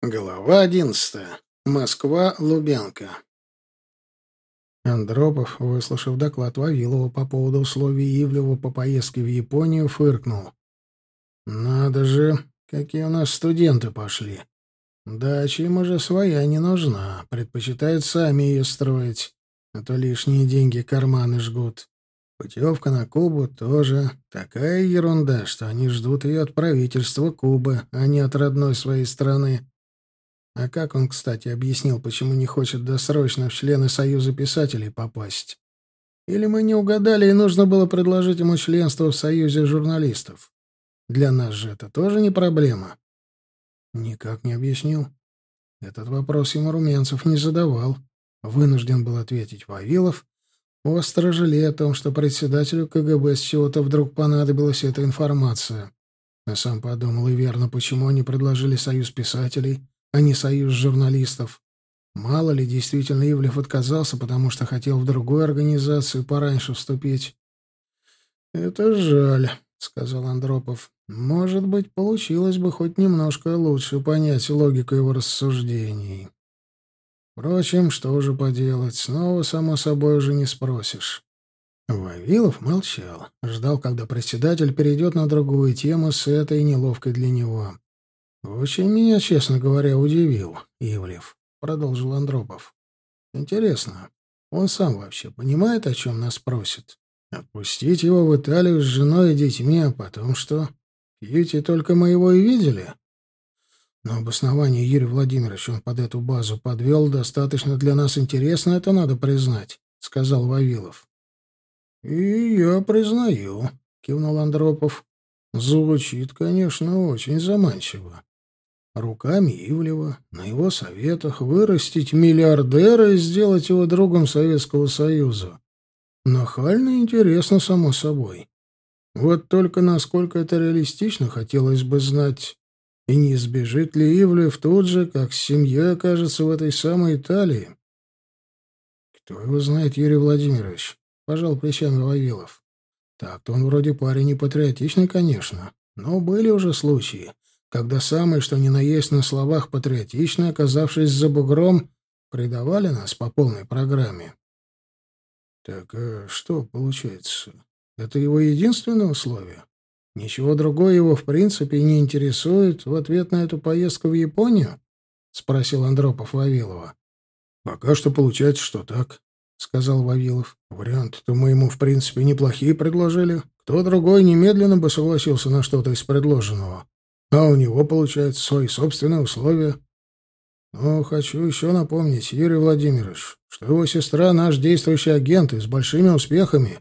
Глава одиннадцатая. Москва, Лубянка. Андропов, выслушав доклад Вавилова по поводу условий Ивлева по поездке в Японию, фыркнул. «Надо же, какие у нас студенты пошли. Дача им уже своя не нужна, предпочитают сами ее строить, а то лишние деньги карманы жгут. Путевка на Кубу тоже такая ерунда, что они ждут ее от правительства Кубы, а не от родной своей страны». А как он, кстати, объяснил, почему не хочет досрочно в члены Союза писателей попасть? Или мы не угадали, и нужно было предложить ему членство в Союзе журналистов? Для нас же это тоже не проблема. Никак не объяснил. Этот вопрос ему Румянцев не задавал. Вынужден был ответить Вавилов, остро жалея о том, что председателю КГБ с чего-то вдруг понадобилась эта информация. А сам подумал и верно, почему они предложили союз писателей, а не союз журналистов. Мало ли, действительно, Ивлев отказался, потому что хотел в другую организацию пораньше вступить. «Это жаль», — сказал Андропов. «Может быть, получилось бы хоть немножко лучше понять логику его рассуждений. Впрочем, что уже поделать, снова, само собой, уже не спросишь». Вавилов молчал, ждал, когда председатель перейдет на другую тему с этой неловкой для него. «Очень меня, честно говоря, удивил, Ивлев», — продолжил Андропов. «Интересно, он сам вообще понимает, о чем нас просит? Отпустить его в Италию с женой и детьми, а потом что? Кьюти только мы его и видели?» Но обоснование Юрия Владимировича он под эту базу подвел достаточно для нас интересно, это надо признать, — сказал Вавилов. — И я признаю, — кивнул Андропов. — Звучит, конечно, очень заманчиво руками Ивлева, на его советах вырастить миллиардера и сделать его другом Советского Союза. Нахально интересно, само собой. Вот только насколько это реалистично, хотелось бы знать. И не избежит ли Ивлев тут же, как семья окажется в этой самой Италии? «Кто его знает, Юрий Владимирович?» — пожал плечами Вавилов. «Так-то он вроде парень непатриотичный, конечно, но были уже случаи, когда самые, что ни на есть на словах патриотично, оказавшись за бугром, предавали нас по полной программе. Так а что получается? Это его единственное условие? Ничего другое его в принципе не интересует в ответ на эту поездку в Японию? — спросил Андропов Вавилова. — Пока что получается, что так, — сказал Вавилов. — Варианты-то мы ему, в принципе, неплохие предложили. Кто другой немедленно бы согласился на что-то из предложенного а у него, получается, свои собственные условия. Но хочу еще напомнить, Юрий Владимирович, что его сестра — наш действующий агент и с большими успехами.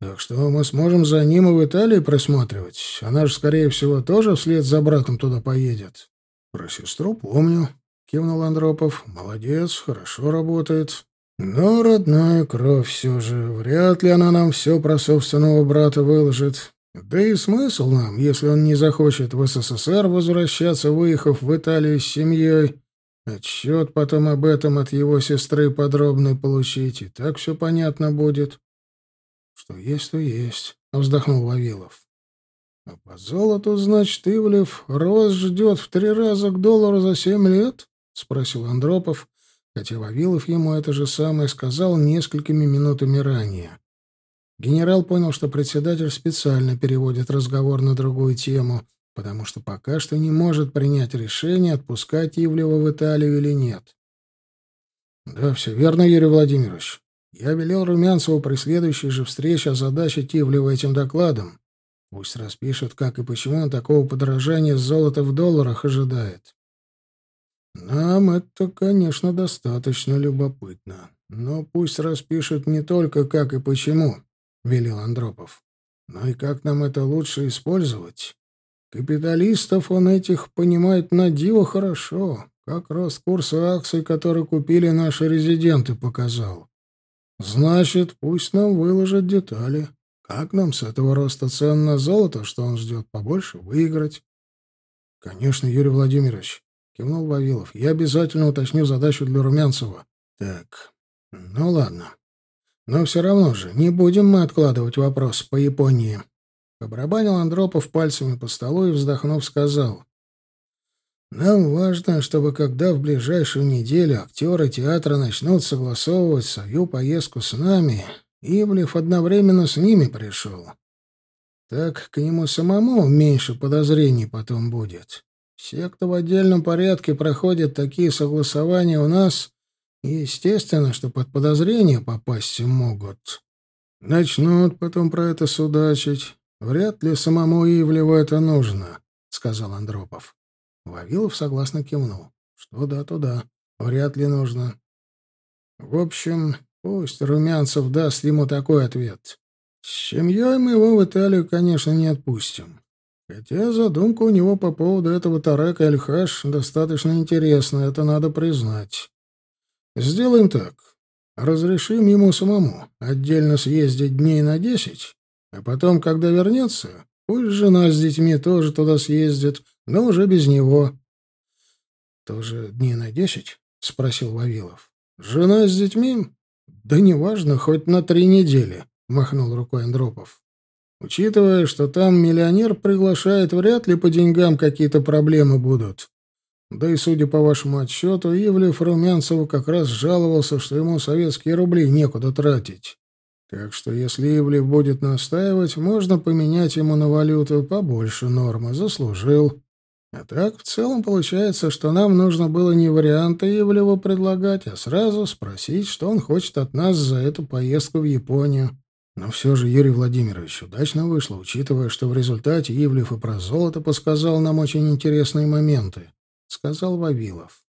Так что мы сможем за ним и в Италии присматривать. Она же, скорее всего, тоже вслед за братом туда поедет. Про сестру помню, — кивнул Андропов. Молодец, хорошо работает. Но родная кровь все же. Вряд ли она нам все про собственного брата выложит. Да и смысл нам, если он не захочет в СССР возвращаться, выехав в Италию с семьей, отчет потом об этом от его сестры подробный получить, и так все понятно будет. Что есть, то есть, — вздохнул Вавилов. А по золоту, значит, Ивлев рост ждет в три раза к доллару за семь лет? — спросил Андропов, хотя Вавилов ему это же самое сказал несколькими минутами ранее. Генерал понял, что председатель специально переводит разговор на другую тему, потому что пока что не может принять решение, отпускать Ивлева в Италию или нет. «Да, все верно, Юрий Владимирович. Я велел Румянцеву при следующей же встрече озадачить Ивлева этим докладом. Пусть распишет, как и почему он такого подорожания золота в долларах ожидает. Нам это, конечно, достаточно любопытно. Но пусть распишет не только как и почему, — велел Андропов. Ну и как нам это лучше использовать? Капиталистов он этих понимает на диво хорошо, как раз курс акций, которые купили наши резиденты, показал. Значит, пусть нам выложат детали. Как нам с этого роста цен на золото, что он ждет, побольше выиграть?» «Конечно, Юрий Владимирович», — кивнул Вавилов. «Я обязательно уточню задачу для Румянцева». «Так, ну ладно». Но все равно же, не будем мы откладывать вопрос по Японии. Обрабанил Андропов пальцами по столу и, вздохнув, сказал. Нам важно, чтобы когда в ближайшую неделю актеры театра начнут согласовывать свою поездку с нами, Ивлев одновременно с ними пришел. Так к нему самому меньше подозрений потом будет. Все, кто в отдельном порядке проходит такие согласования у нас, Естественно, что под подозрение попасть могут. Начнут потом про это судачить. Вряд ли самому Ивлеву это нужно, — сказал Андропов. Вавилов согласно кивнул. Что да, то да. Вряд ли нужно. В общем, пусть Румянцев даст ему такой ответ. С семьей мы его в Италию, конечно, не отпустим. Хотя задумка у него по поводу этого Тарека Эльхаш достаточно интересная, это надо признать. Сделаем так. Разрешим ему самому отдельно съездить дней на десять, а потом, когда вернется, пусть жена с детьми тоже туда съездит, но уже без него. — Тоже дней на десять? — спросил Вавилов. — Жена с детьми? Да неважно, хоть на три недели, — махнул рукой Андропов. — Учитывая, что там миллионер приглашает, вряд ли по деньгам какие-то проблемы будут. Да и, судя по вашему отчету, Ивлев Румянцеву как раз жаловался, что ему советские рубли некуда тратить. Так что, если Ивлев будет настаивать, можно поменять ему на валюту побольше нормы. Заслужил. А так, в целом, получается, что нам нужно было не варианты Ивлева предлагать, а сразу спросить, что он хочет от нас за эту поездку в Японию. Но все же, Юрий Владимирович, удачно вышло, учитывая, что в результате Ивлев и про золото подсказал нам очень интересные моменты сказал Вавилов.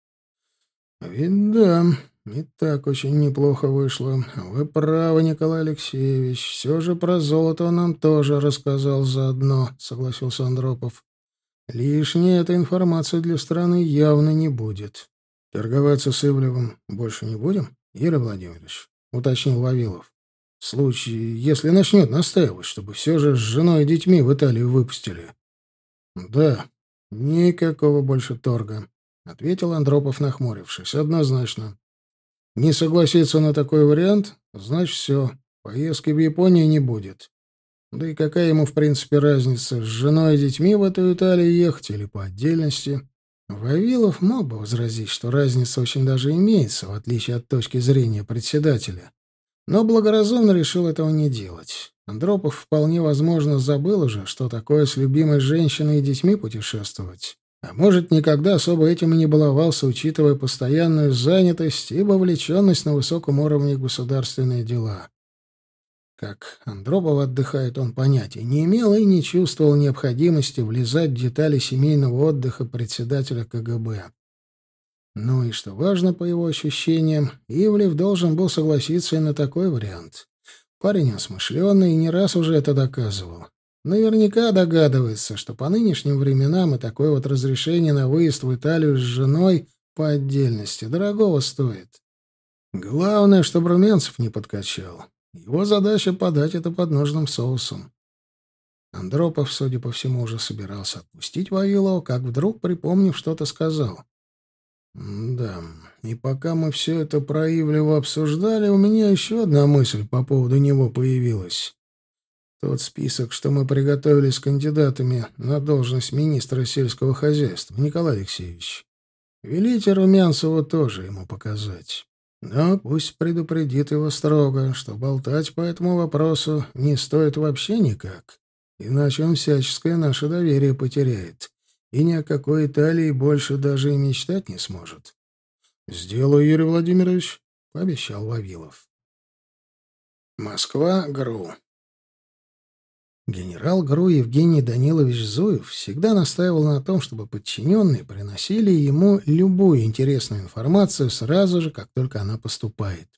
«Ведь да, и так очень неплохо вышло. Вы правы, Николай Алексеевич. Все же про золото он нам тоже рассказал заодно», — согласился Андропов. «Лишней этой информации для страны явно не будет. Торговаться с Ивлевым больше не будем, Юрий Владимирович?» — уточнил Вавилов. «В случае, если начнет настаивать, чтобы все же с женой и детьми в Италию выпустили». «Да», «Никакого больше торга», — ответил Андропов, нахмурившись. «Однозначно. Не согласиться на такой вариант, значит, все. Поездки в Японию не будет. Да и какая ему, в принципе, разница, с женой и детьми в эту Италию ехать или по отдельности?» Вавилов мог бы возразить, что разница очень даже имеется, в отличие от точки зрения председателя но благоразумно решил этого не делать. Андропов вполне возможно забыл уже, что такое с любимой женщиной и детьми путешествовать. А может, никогда особо этим и не баловался, учитывая постоянную занятость и вовлеченность на высоком уровне государственные дела. Как Андропов отдыхает, он понятия не имел и не чувствовал необходимости влезать в детали семейного отдыха председателя КГБ. Ну и, что важно по его ощущениям, Ивлев должен был согласиться и на такой вариант. Парень осмышленный и не раз уже это доказывал. Наверняка догадывается, что по нынешним временам и такое вот разрешение на выезд в Италию с женой по отдельности дорогого стоит. Главное, чтобы Румянцев не подкачал. Его задача — подать это под нужным соусом. Андропов, судя по всему, уже собирался отпустить Вавилова, как вдруг, припомнив что-то, сказал. «Да, и пока мы все это про обсуждали, у меня еще одна мысль по поводу него появилась. Тот список, что мы приготовили с кандидатами на должность министра сельского хозяйства, Николай Алексеевич. Велите Румянцеву тоже ему показать. Но пусть предупредит его строго, что болтать по этому вопросу не стоит вообще никак, иначе он всяческое наше доверие потеряет и ни о какой Италии больше даже и мечтать не сможет. «Сделаю, Юрий Владимирович», — пообещал Вавилов. Москва, ГРУ. Генерал ГРУ Евгений Данилович Зуев всегда настаивал на том, чтобы подчиненные приносили ему любую интересную информацию сразу же, как только она поступает.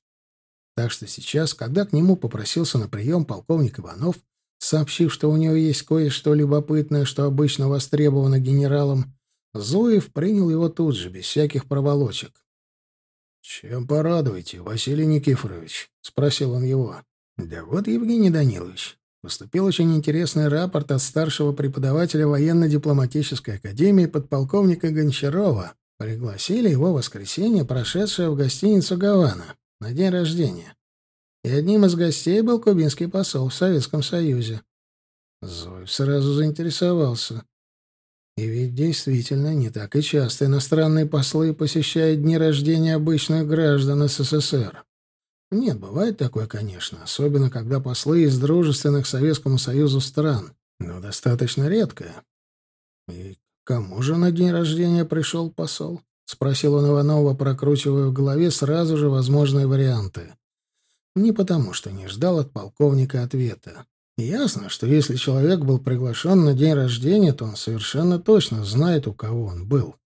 Так что сейчас, когда к нему попросился на прием полковник Иванов, Сообщив, что у него есть кое-что любопытное, что обычно востребовано генералом, Зуев принял его тут же, без всяких проволочек. «Чем порадуете, Василий Никифорович?» — спросил он его. «Да вот, Евгений Данилович, поступил очень интересный рапорт от старшего преподавателя военно-дипломатической академии подполковника Гончарова. Пригласили его в воскресенье, прошедшее в гостиницу «Гавана», на день рождения и одним из гостей был кубинский посол в Советском Союзе. Зоев сразу заинтересовался. И ведь действительно не так и часто иностранные послы посещают дни рождения обычных граждан СССР. Нет, бывает такое, конечно, особенно когда послы из дружественных Советскому Союзу стран, но достаточно редкое. И кому же на день рождения пришел посол? — спросил он Иванова, прокручивая в голове сразу же возможные варианты. Не потому, что не ждал от полковника ответа. Ясно, что если человек был приглашен на день рождения, то он совершенно точно знает, у кого он был.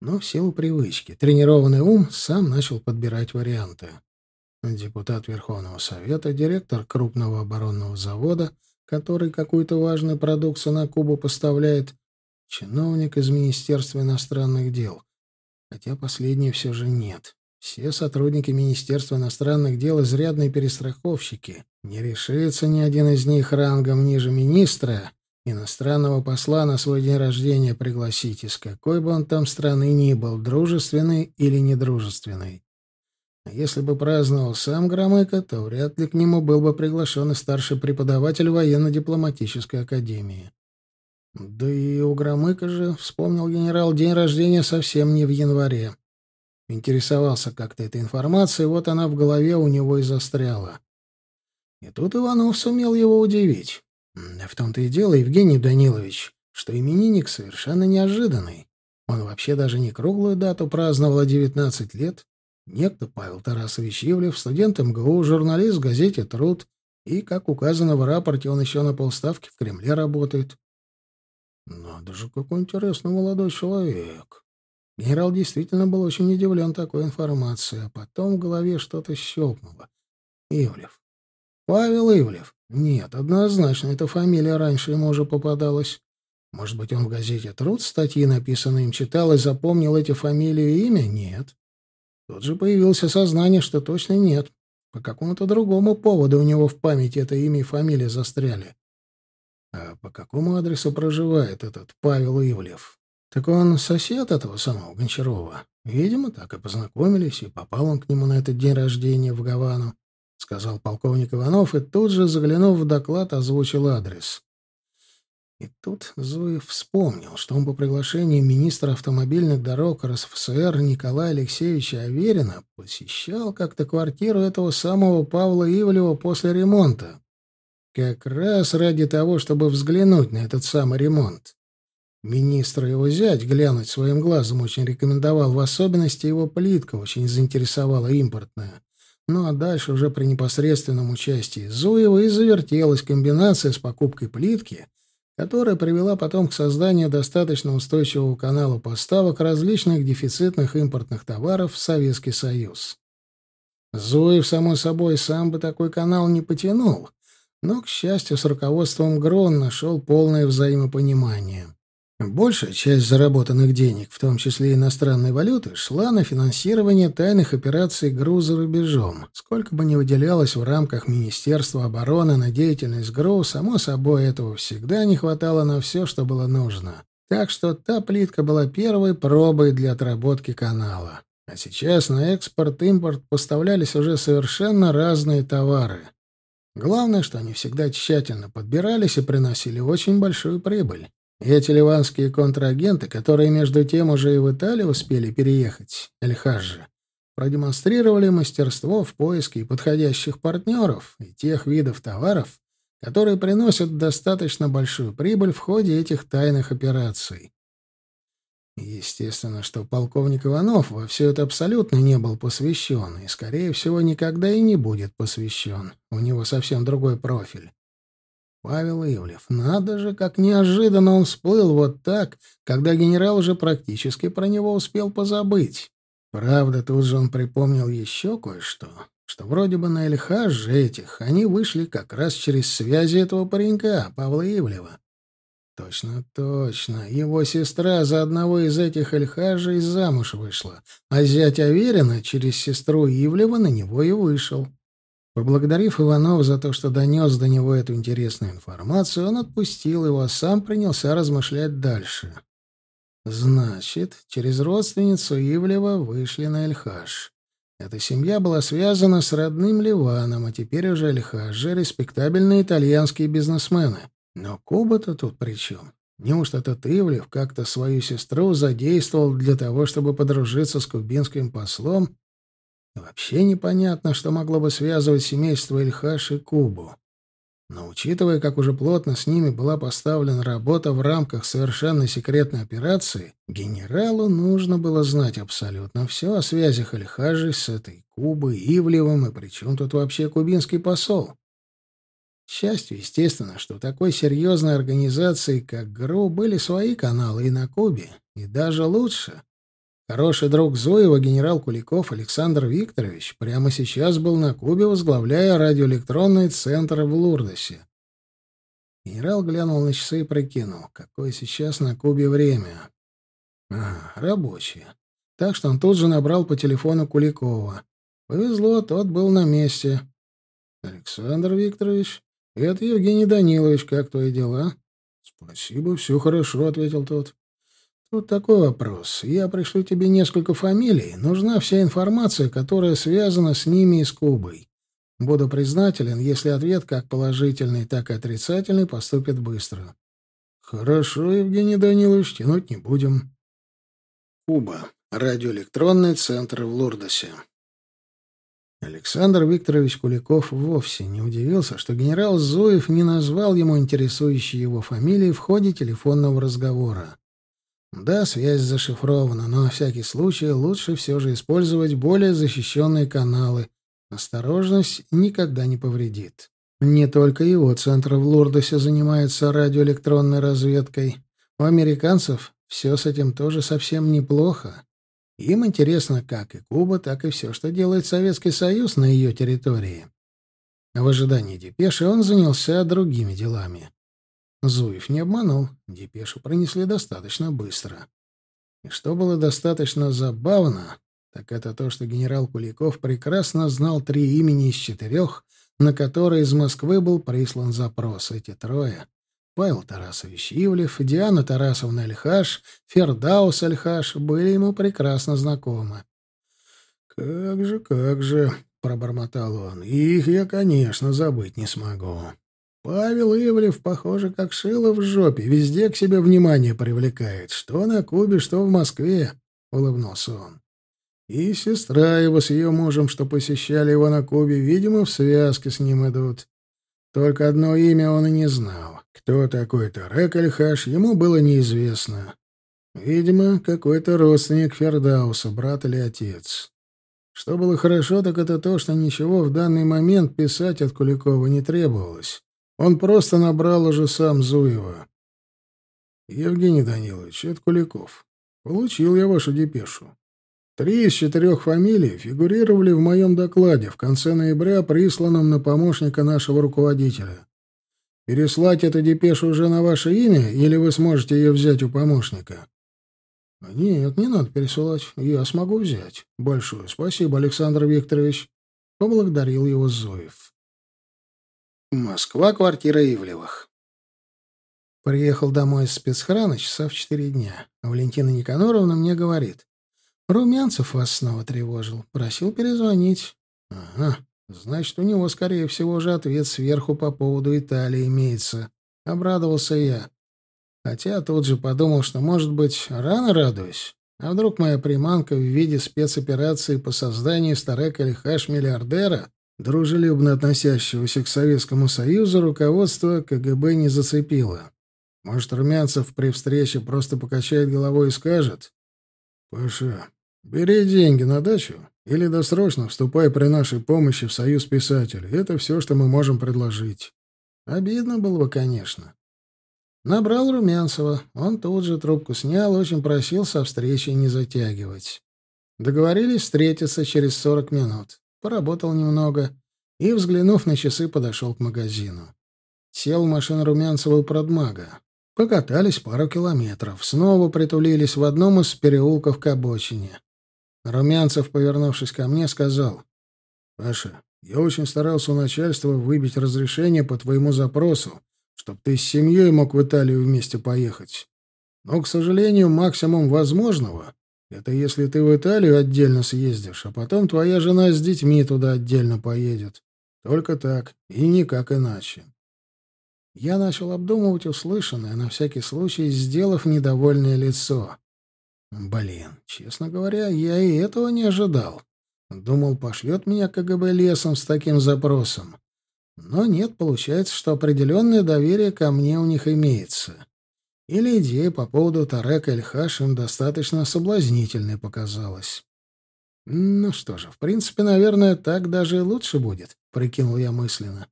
Но в силу привычки тренированный ум сам начал подбирать варианты. Депутат Верховного Совета, директор крупного оборонного завода, который какую-то важную продукцию на Кубу поставляет, чиновник из Министерства иностранных дел. Хотя последнее все же нет. Все сотрудники Министерства иностранных дел изрядные перестраховщики. Не решится ни один из них рангом ниже министра иностранного посла на свой день рождения пригласить, из какой бы он там страны ни был, дружественный или недружественный. А если бы праздновал сам Громыко, то вряд ли к нему был бы приглашен и старший преподаватель военно-дипломатической академии. Да и у Громыка же, вспомнил генерал, день рождения совсем не в январе. Интересовался как-то этой информацией, вот она в голове у него и застряла. И тут Иванов сумел его удивить. В том-то и дело, Евгений Данилович, что именинник совершенно неожиданный. Он вообще даже не круглую дату праздновал, а 19 лет. Некто Павел Тарасович Ивлев, студент МГУ, журналист в газете «Труд», и, как указано в рапорте, он еще на полставки в Кремле работает. Надо же, какой интересный молодой человек. Генерал действительно был очень удивлен такой информацией, а потом в голове что-то щелкнуло. Ивлев. Павел Ивлев. Нет, однозначно, эта фамилия раньше ему уже попадалась. Может быть, он в газете «Труд» статьи, написанные им, читал и запомнил эти фамилию и имя? Нет. Тут же появилось сознание, что точно нет. По какому-то другому поводу у него в памяти это имя и фамилия застряли. А по какому адресу проживает этот Павел Ивлев? Так он сосед этого самого Гончарова. Видимо, так и познакомились, и попал он к нему на этот день рождения в Гавану, — сказал полковник Иванов, и тут же, заглянув в доклад, озвучил адрес. И тут Зуев вспомнил, что он по приглашению министра автомобильных дорог РСФСР Николая Алексеевича Аверина посещал как-то квартиру этого самого Павла Ивлева после ремонта. Как раз ради того, чтобы взглянуть на этот самый ремонт. Министра его зять глянуть своим глазом очень рекомендовал, в особенности его плитка очень заинтересовала импортная. Ну а дальше уже при непосредственном участии Зуева и завертелась комбинация с покупкой плитки, которая привела потом к созданию достаточно устойчивого канала поставок различных дефицитных импортных товаров в Советский Союз. Зуев, само собой, сам бы такой канал не потянул, но, к счастью, с руководством ГРОН нашел полное взаимопонимание. Большая часть заработанных денег, в том числе иностранной валюты, шла на финансирование тайных операций ГРУ за рубежом. Сколько бы ни выделялось в рамках Министерства обороны на деятельность ГРУ, само собой этого всегда не хватало на все, что было нужно. Так что та плитка была первой пробой для отработки канала. А сейчас на экспорт-импорт поставлялись уже совершенно разные товары. Главное, что они всегда тщательно подбирались и приносили очень большую прибыль. Эти ливанские контрагенты, которые между тем уже и в Италию успели переехать, Эльхаджи, продемонстрировали мастерство в поиске подходящих партнеров и тех видов товаров, которые приносят достаточно большую прибыль в ходе этих тайных операций. Естественно, что полковник Иванов во все это абсолютно не был посвящен и, скорее всего, никогда и не будет посвящен. У него совсем другой профиль. Павел Ивлев. Надо же, как неожиданно он всплыл вот так, когда генерал уже практически про него успел позабыть. Правда, тут же он припомнил еще кое-что, что вроде бы на ЛХ же этих они вышли как раз через связи этого паренька, Павла Ивлева. Точно, точно. Его сестра за одного из этих Эльхажей замуж вышла, а зять Аверина через сестру Ивлева на него и вышел. Поблагодарив Иванова за то, что донес до него эту интересную информацию, он отпустил его, а сам принялся размышлять дальше. Значит, через родственницу Ивлева вышли на Эльхаш. Эта семья была связана с родным Ливаном, а теперь уже Эльхаже — респектабельные итальянские бизнесмены. Но Куба-то тут при чем? Неужто этот Ивлев как-то свою сестру задействовал для того, чтобы подружиться с кубинским послом Вообще непонятно, что могло бы связывать семейство Ильхаш и Кубу. Но учитывая, как уже плотно с ними была поставлена работа в рамках совершенно секретной операции, генералу нужно было знать абсолютно все о связях Ильхажи с этой Кубой, Ивлевым, и при чем тут вообще кубинский посол? К счастью, естественно, что у такой серьезной организации, как ГРУ, были свои каналы и на Кубе, и даже лучше. Хороший друг Зуева, генерал Куликов Александр Викторович, прямо сейчас был на Кубе, возглавляя радиоэлектронный центр в Лурдосе. Генерал глянул на часы и прикинул, какое сейчас на Кубе время. Ага, рабочее. Так что он тут же набрал по телефону Куликова. Повезло, тот был на месте. «Александр Викторович, это Евгений Данилович, как твои дела?» «Спасибо, все хорошо», — ответил тот. Тут такой вопрос. Я пришлю тебе несколько фамилий. Нужна вся информация, которая связана с ними и с Кубой. Буду признателен, если ответ как положительный, так и отрицательный поступит быстро. Хорошо, Евгений Данилович, тянуть не будем. Куба. Радиоэлектронный центр в Лурдосе. Александр Викторович Куликов вовсе не удивился, что генерал Зуев не назвал ему интересующие его фамилии в ходе телефонного разговора. Да, связь зашифрована, но на всякий случай лучше все же использовать более защищенные каналы. Осторожность никогда не повредит. Не только его центр в Лурдосе занимается радиоэлектронной разведкой. У американцев все с этим тоже совсем неплохо. Им интересно как и Куба, так и все, что делает Советский Союз на ее территории. В ожидании депеши он занялся другими делами. Зуев не обманул. Депешу пронесли достаточно быстро. И что было достаточно забавно, так это то, что генерал Куликов прекрасно знал три имени из четырех, на которые из Москвы был прислан запрос. Эти трое — Павел Тарасович Ивлев, Диана Тарасовна Альхаш, Фердаус Альхаш — были ему прекрасно знакомы. «Как же, как же», — пробормотал он, — «их я, конечно, забыть не смогу». Павел Ивлев, похоже, как шило в жопе, везде к себе внимание привлекает, что на Кубе, что в Москве, — улыбнулся он. И сестра его с ее мужем, что посещали его на Кубе, видимо, в связке с ним идут. Только одно имя он и не знал. Кто такой-то Рекальхаш, ему было неизвестно. Видимо, какой-то родственник Фердауса, брат или отец. Что было хорошо, так это то, что ничего в данный момент писать от Куликова не требовалось. Он просто набрал уже сам Зуева. Евгений Данилович, это Куликов. Получил я вашу депешу. Три из четырех фамилий фигурировали в моем докладе в конце ноября, присланном на помощника нашего руководителя. Переслать эту депешу уже на ваше имя, или вы сможете ее взять у помощника? А нет, не надо пересылать. Я смогу взять. Большое спасибо, Александр Викторович. Поблагодарил его Зуев. Москва, квартира Ивлевых. Приехал домой из спецхрана часа в четыре дня. Валентина Никаноровна мне говорит. Румянцев вас снова тревожил. Просил перезвонить. Ага, значит, у него, скорее всего, уже ответ сверху по поводу Италии имеется. Обрадовался я. Хотя тут же подумал, что, может быть, рано радуюсь. А вдруг моя приманка в виде спецоперации по созданию Старека Лихаш миллиардера Дружелюбно относящегося к Советскому Союзу руководство КГБ не зацепило. Может, Румянцев при встрече просто покачает головой и скажет, «Паша, бери деньги на дачу или досрочно вступай при нашей помощи в Союз писателей. Это все, что мы можем предложить». Обидно было бы, конечно. Набрал Румянцева. Он тут же трубку снял, очень просил со встречи не затягивать. Договорились встретиться через сорок минут поработал немного и, взглянув на часы, подошел к магазину. Сел в машину Румянцева и Продмага. Покатались пару километров, снова притулились в одном из переулков к обочине. Румянцев, повернувшись ко мне, сказал, «Паша, я очень старался у начальства выбить разрешение по твоему запросу, чтобы ты с семьей мог в Италию вместе поехать. Но, к сожалению, максимум возможного это если ты в Италию отдельно съездишь, а потом твоя жена с детьми туда отдельно поедет. Только так, и никак иначе. Я начал обдумывать услышанное, на всякий случай сделав недовольное лицо. Блин, честно говоря, я и этого не ожидал. Думал, пошлет меня КГБ лесом с таким запросом. Но нет, получается, что определенное доверие ко мне у них имеется или идея по поводу Тарека Эльхаш им достаточно соблазнительной показалась. «Ну что же, в принципе, наверное, так даже и лучше будет», — прикинул я мысленно.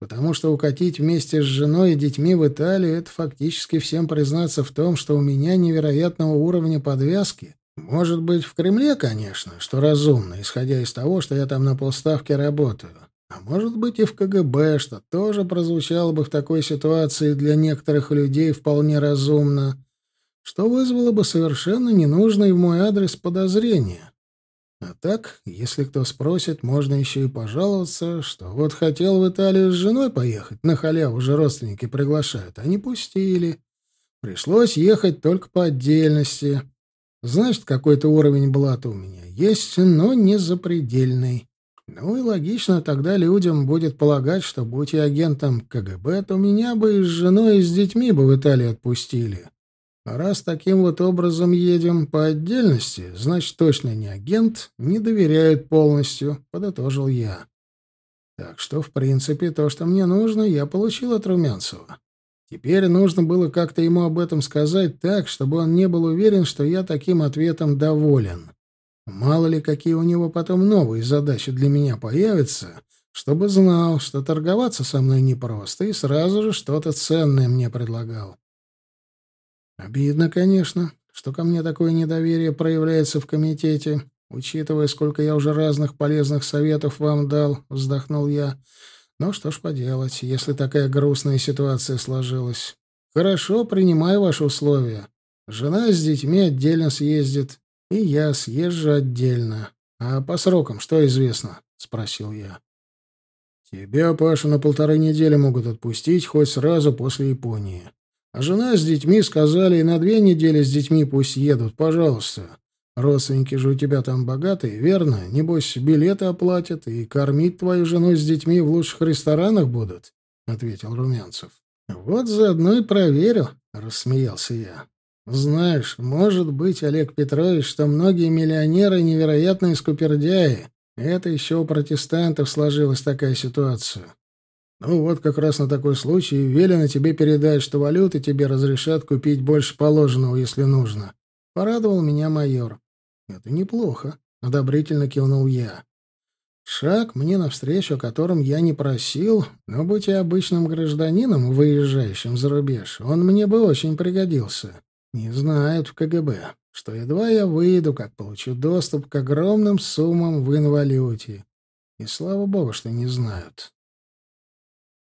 «Потому что укатить вместе с женой и детьми в Италию — это фактически всем признаться в том, что у меня невероятного уровня подвязки. Может быть, в Кремле, конечно, что разумно, исходя из того, что я там на полставке работаю а может быть и в КГБ, что тоже прозвучало бы в такой ситуации для некоторых людей вполне разумно, что вызвало бы совершенно ненужные в мой адрес подозрение. А так, если кто спросит, можно еще и пожаловаться, что вот хотел в Италию с женой поехать, на халяву же родственники приглашают, а не пустили. Пришлось ехать только по отдельности. Значит, какой-то уровень блата у меня есть, но не запредельный. Ну и логично, тогда людям будет полагать, что, будь я агентом КГБ, то меня бы и с женой, и с детьми бы в Италии отпустили. А раз таким вот образом едем по отдельности, значит, точно не агент, не доверяют полностью, — подытожил я. Так что, в принципе, то, что мне нужно, я получил от Румянцева. Теперь нужно было как-то ему об этом сказать так, чтобы он не был уверен, что я таким ответом доволен. Мало ли, какие у него потом новые задачи для меня появятся, чтобы знал, что торговаться со мной непросто, и сразу же что-то ценное мне предлагал. Обидно, конечно, что ко мне такое недоверие проявляется в комитете, учитывая, сколько я уже разных полезных советов вам дал, вздохнул я. Но что ж поделать, если такая грустная ситуация сложилась. Хорошо, принимаю ваши условия. Жена с детьми отдельно съездит, и я съезжу отдельно. А по срокам что известно? — спросил я. Тебя, Паша, на полторы недели могут отпустить, хоть сразу после Японии. А жена с детьми сказали, и на две недели с детьми пусть едут, пожалуйста. Родственники же у тебя там богатые, верно? Небось, билеты оплатят и кормить твою жену с детьми в лучших ресторанах будут, — ответил Румянцев. — Вот заодно и проверю, — рассмеялся я. Знаешь, может быть, Олег Петрович, что многие миллионеры — невероятные скупердяи. Это еще у протестантов сложилась такая ситуация. Ну вот как раз на такой случай велено тебе передать, что валюты тебе разрешат купить больше положенного, если нужно. Порадовал меня майор. Это неплохо, — одобрительно кивнул я. Шаг мне навстречу, о котором я не просил, но будь я обычным гражданином, выезжающим за рубеж, он мне бы очень пригодился. Не знают в КГБ, что едва я выйду, как получу доступ к огромным суммам в инвалюте. И слава богу, что не знают.